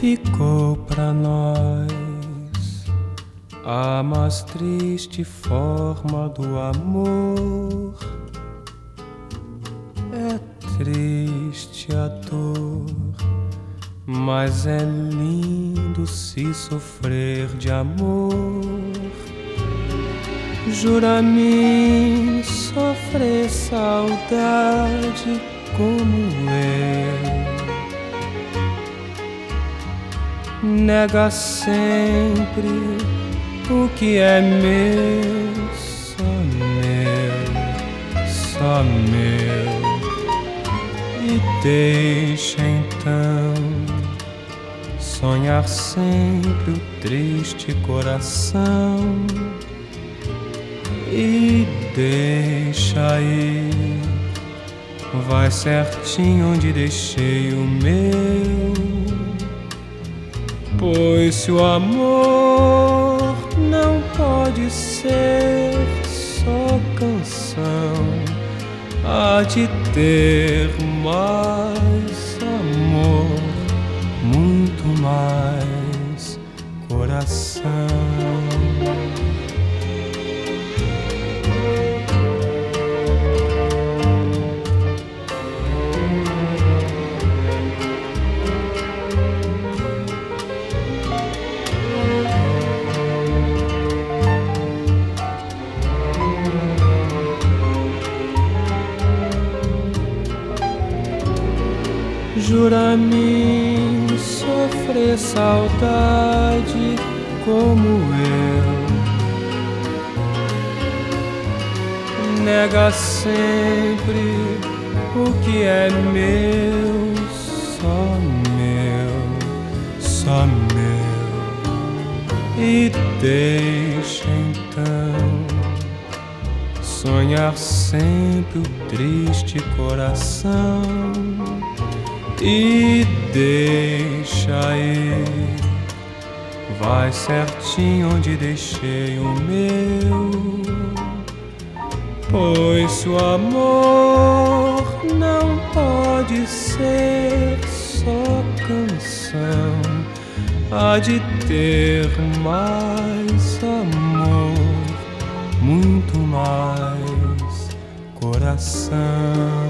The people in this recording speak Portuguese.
ficou pra nós a mais triste forma do amor. É triste a dor, mas é lindo se sofrer de amor. Jura-me sofrer saudade como eu. Nega sempre o que é meu, só meu, só meu. E deixa então sonhar sempre o triste coração. E deixa ir, vai certinho onde deixei o meu. Pois se o amor não pode ser só canção, há de ter mais amor, muito mais coração. Jura-me sofrer saudade como eu. Nega sempre o que é meu, só meu, só meu. E deixa então sonhar sempre o triste coração e deixa ir. Vai certinho onde deixei o meu. Pois o amor não pode ser só canção, há de ter mais amor, muito mais coração.